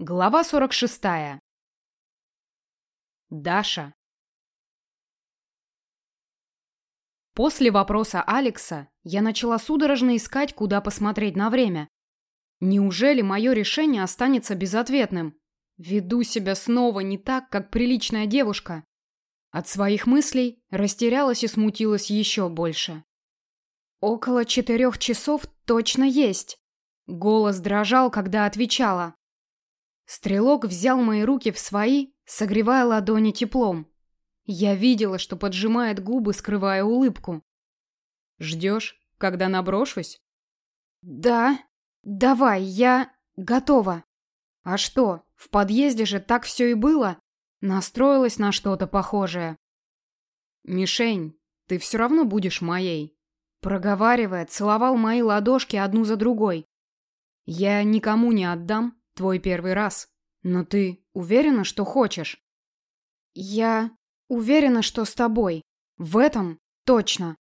Глава 46. Даша. После вопроса Алекса я начала судорожно искать, куда посмотреть на время. Неужели мое решение останется безответным? Веду себя снова не так, как приличная девушка. От своих мыслей растерялась и смутилась еще больше. Около четырех часов точно есть. Голос дрожал, когда отвечала. Стрелок взял мои руки в свои, согревая ладони теплом. Я видела, что поджимает губы, скрывая улыбку. «Ждешь, когда наброшусь?» «Да. Давай, я готова». «А что, в подъезде же так все и было?» Настроилась на что-то похожее. «Мишень, ты все равно будешь моей», проговаривая, целовал мои ладошки одну за другой. «Я никому не отдам, Твой первый раз. Но ты уверена, что хочешь? Я уверена, что с тобой. В этом точно.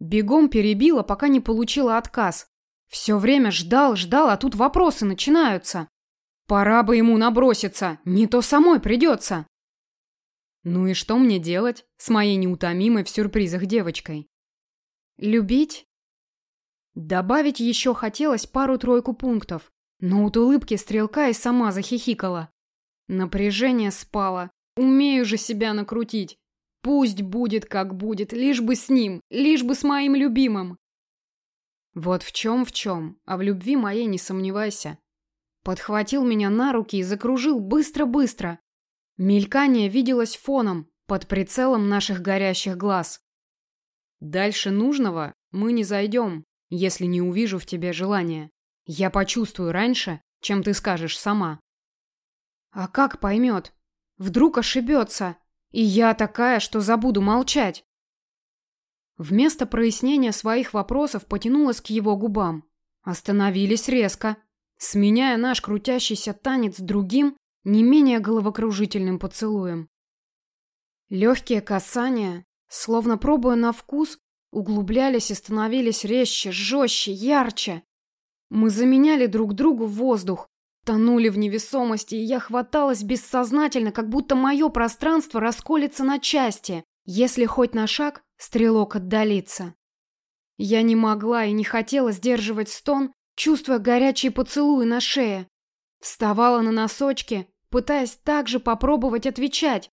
Бегом перебила, пока не получила отказ. Все время ждал, ждал, а тут вопросы начинаются. Пора бы ему наброситься, не то самой придется. Ну и что мне делать с моей неутомимой в сюрпризах девочкой? Любить? Добавить еще хотелось пару-тройку пунктов, но от улыбки стрелка и сама захихикала. Напряжение спало. Умею же себя накрутить. Пусть будет как будет, лишь бы с ним, лишь бы с моим любимым. Вот в чем в чем, а в любви моей не сомневайся. Подхватил меня на руки и закружил быстро-быстро. Мелькание виделось фоном, под прицелом наших горящих глаз. Дальше нужного мы не зайдем, если не увижу в тебе желания. Я почувствую раньше, чем ты скажешь сама. А как поймет? Вдруг ошибется, и я такая, что забуду молчать. Вместо прояснения своих вопросов потянулась к его губам. Остановились резко, сменяя наш крутящийся танец другим, не менее головокружительным поцелуем. Легкие касания, словно пробуя на вкус, углублялись и становились резче, жестче, ярче. Мы заменяли друг другу воздух, тонули в невесомости, и я хваталась бессознательно, как будто мое пространство расколется на части, если хоть на шаг стрелок отдалится. Я не могла и не хотела сдерживать стон, чувствуя горячие поцелуи на шее. Вставала на носочки, пытаясь также попробовать отвечать.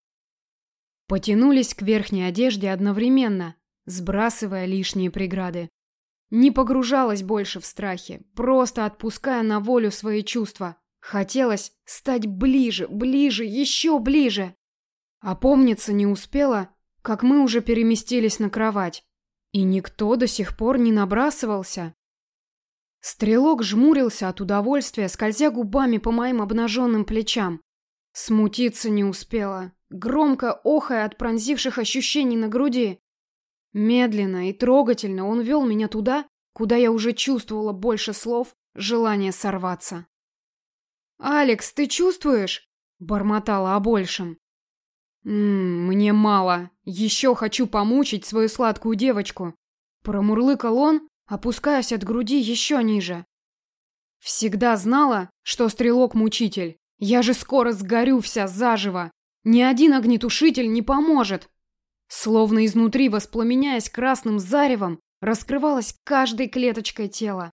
Потянулись к верхней одежде одновременно, сбрасывая лишние преграды. Не погружалась больше в страхи, просто отпуская на волю свои чувства. Хотелось стать ближе, ближе, еще ближе. Опомниться не успела, как мы уже переместились на кровать. И никто до сих пор не набрасывался. Стрелок жмурился от удовольствия, скользя губами по моим обнаженным плечам. Смутиться не успела, громко охая от пронзивших ощущений на груди. Медленно и трогательно он вел меня туда, куда я уже чувствовала больше слов, желание сорваться. «Алекс, ты чувствуешь?» – бормотала о большем. «Ммм, мне мало. Еще хочу помучить свою сладкую девочку». Промурлыкал он, опускаясь от груди еще ниже. «Всегда знала, что стрелок-мучитель. Я же скоро сгорю вся заживо. Ни один огнетушитель не поможет. Словно изнутри воспламеняясь красным заревом, раскрывалась каждой клеточкой тела.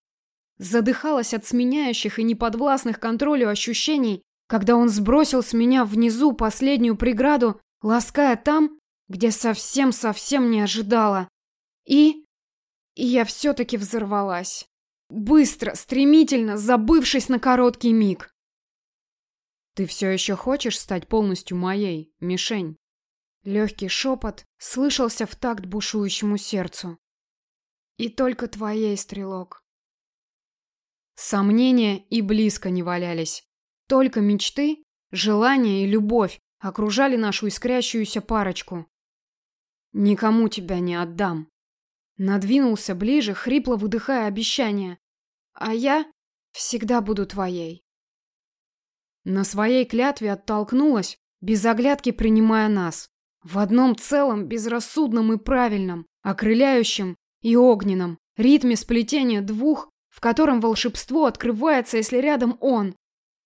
Задыхалась от сменяющих и неподвластных контролю ощущений, когда он сбросил с меня внизу последнюю преграду, лаская там, где совсем-совсем не ожидала. И... И я все-таки взорвалась. Быстро, стремительно, забывшись на короткий миг. «Ты все еще хочешь стать полностью моей, мишень?» Легкий шепот слышался в такт бушующему сердцу. И только твоей, стрелок. Сомнения и близко не валялись. Только мечты, желания и любовь окружали нашу искрящуюся парочку. Никому тебя не отдам. Надвинулся ближе, хрипло выдыхая обещание. А я всегда буду твоей. На своей клятве оттолкнулась, без оглядки принимая нас. В одном целом, безрассудном и правильном, окрыляющем и огненном, ритме сплетения двух, в котором волшебство открывается, если рядом он.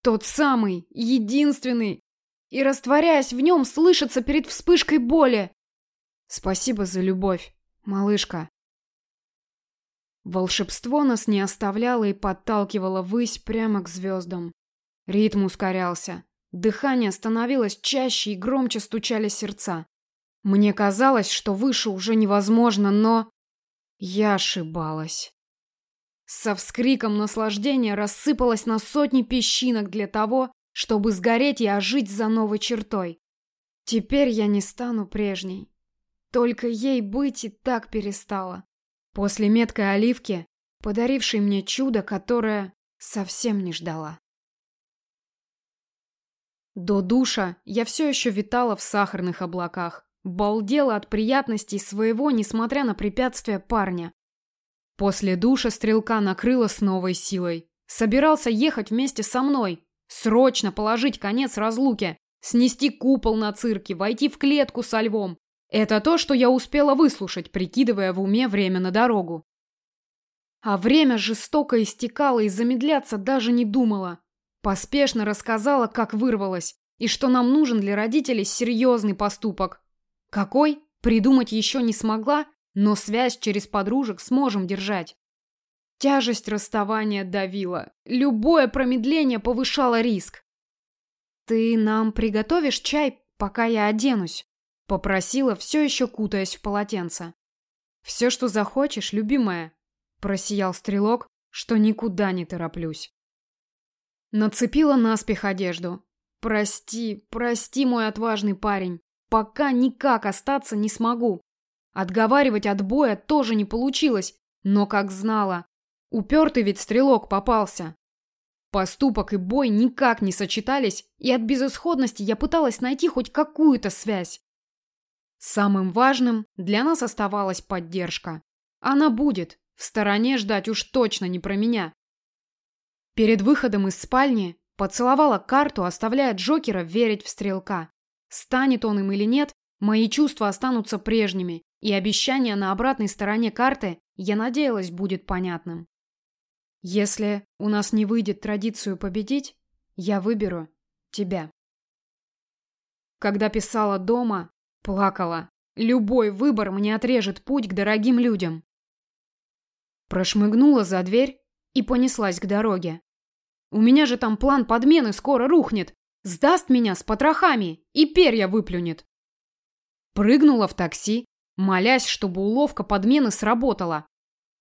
Тот самый, единственный. И растворяясь в нем, слышится перед вспышкой боли. Спасибо за любовь, малышка. Волшебство нас не оставляло и подталкивало ввысь прямо к звездам. Ритм ускорялся. Дыхание становилось чаще и громче стучали сердца. Мне казалось, что выше уже невозможно, но... Я ошибалась. Со вскриком наслаждения рассыпалась на сотни песчинок для того, чтобы сгореть и ожить за новой чертой. Теперь я не стану прежней. Только ей быть и так перестала. После меткой оливки, подарившей мне чудо, которое совсем не ждала. До душа я все еще витала в сахарных облаках, балдела от приятностей своего, несмотря на препятствия парня. После душа стрелка накрыла с новой силой. Собирался ехать вместе со мной, срочно положить конец разлуке, снести купол на цирке, войти в клетку со львом. Это то, что я успела выслушать, прикидывая в уме время на дорогу. А время жестоко истекало и замедляться даже не думала. Поспешно рассказала, как вырвалась, и что нам нужен для родителей серьезный поступок. Какой? Придумать еще не смогла, но связь через подружек сможем держать. Тяжесть расставания давила. Любое промедление повышало риск. «Ты нам приготовишь чай, пока я оденусь?» Попросила, все еще кутаясь в полотенце. «Все, что захочешь, любимая», – просиял стрелок, что никуда не тороплюсь. Нацепила наспех одежду. Прости, прости, мой отважный парень. Пока никак остаться не смогу. Отговаривать от боя тоже не получилось, но как знала. Упертый ведь стрелок попался. Поступок и бой никак не сочетались, и от безысходности я пыталась найти хоть какую-то связь. Самым важным для нас оставалась поддержка. Она будет, в стороне ждать уж точно не про меня. Перед выходом из спальни поцеловала карту, оставляя Джокера верить в стрелка. Станет он им или нет, мои чувства останутся прежними, и обещание на обратной стороне карты, я надеялась, будет понятным. Если у нас не выйдет традицию победить, я выберу тебя. Когда писала дома, плакала. Любой выбор мне отрежет путь к дорогим людям. Прошмыгнула за дверь и понеслась к дороге. У меня же там план подмены скоро рухнет. Сдаст меня с потрохами и перья выплюнет. Прыгнула в такси, молясь, чтобы уловка подмены сработала.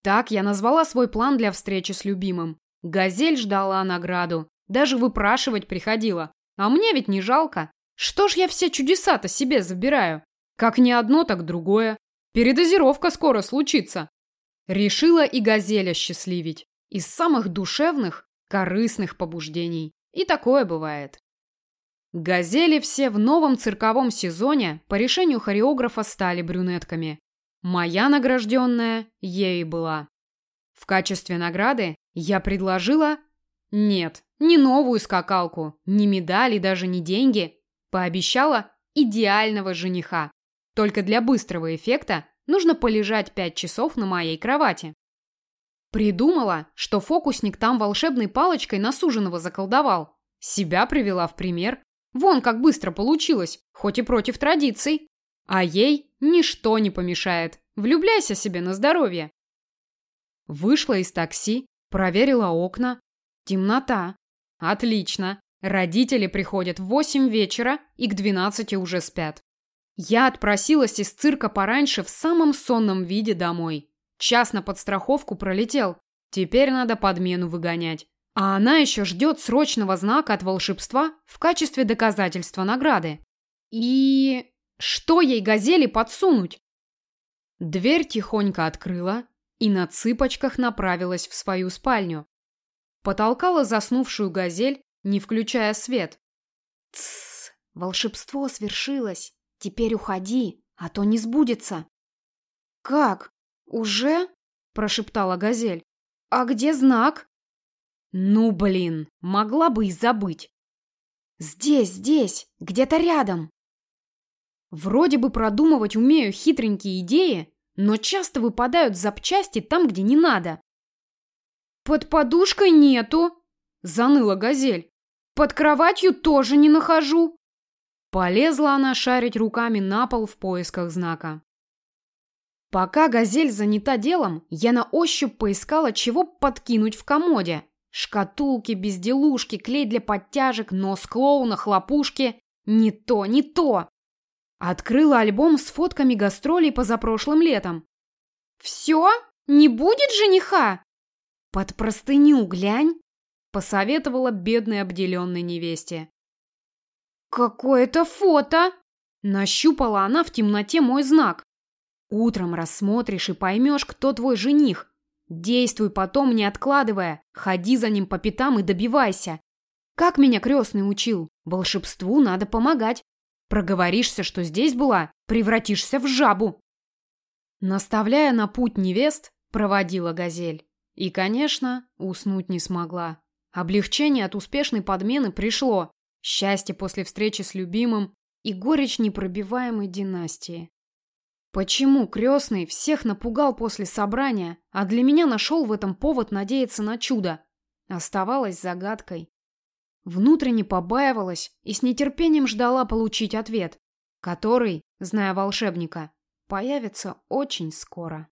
Так я назвала свой план для встречи с любимым. Газель ждала награду. Даже выпрашивать приходила. А мне ведь не жалко. Что ж я все чудеса-то себе забираю? Как не одно, так другое. Передозировка скоро случится. Решила и газеля счастливить. Из самых душевных корыстных побуждений. И такое бывает. Газели все в новом цирковом сезоне по решению хореографа стали брюнетками. Моя награжденная ей была. В качестве награды я предложила... Нет, не новую скакалку, не медали, даже не деньги. Пообещала идеального жениха. Только для быстрого эффекта нужно полежать пять часов на моей кровати. Придумала, что фокусник там волшебной палочкой на суженого заколдовал. Себя привела в пример. Вон как быстро получилось, хоть и против традиций. А ей ничто не помешает. Влюбляйся себе на здоровье. Вышла из такси, проверила окна. Темнота. Отлично. Родители приходят в восемь вечера и к двенадцати уже спят. Я отпросилась из цирка пораньше в самом сонном виде домой. Час на подстраховку пролетел. Теперь надо подмену выгонять. А она еще ждет срочного знака от волшебства в качестве доказательства награды. И... что ей газели подсунуть? Дверь тихонько открыла и на цыпочках направилась в свою спальню. Потолкала заснувшую газель, не включая свет. Тссс, волшебство свершилось. Теперь уходи, а то не сбудется. Как? «Уже?» – прошептала Газель. «А где знак?» «Ну, блин, могла бы и забыть». «Здесь, здесь, где-то рядом». Вроде бы продумывать умею хитренькие идеи, но часто выпадают запчасти там, где не надо. «Под подушкой нету», – заныла Газель. Под кроватью тоже не нахожу. Полезла она шарить руками на пол в поисках знака. Пока газель занята делом, я на ощупь поискала, чего подкинуть в комоде. Шкатулки, безделушки, клей для подтяжек, нос клоуна, хлопушки. Не то, не то. Открыла альбом с фотками гастролей позапрошлым летом. «Все? Не будет жениха?» «Под простыню глянь», — посоветовала бедной обделенной невесте. «Какое-то фото!» Нащупала она в темноте мой знак. «Утром рассмотришь и поймешь, кто твой жених. Действуй потом, не откладывая. Ходи за ним по пятам и добивайся. Как меня крестный учил, волшебству надо помогать. Проговоришься, что здесь была, превратишься в жабу». Наставляя на путь невест, проводила газель. И, конечно, уснуть не смогла. Облегчение от успешной подмены пришло. Счастье после встречи с любимым и горечь непробиваемой династии. Почему крестный всех напугал после собрания, а для меня нашел в этом повод надеяться на чудо? Оставалось загадкой. Внутренне побаивалась и с нетерпением ждала получить ответ, который, зная волшебника, появится очень скоро.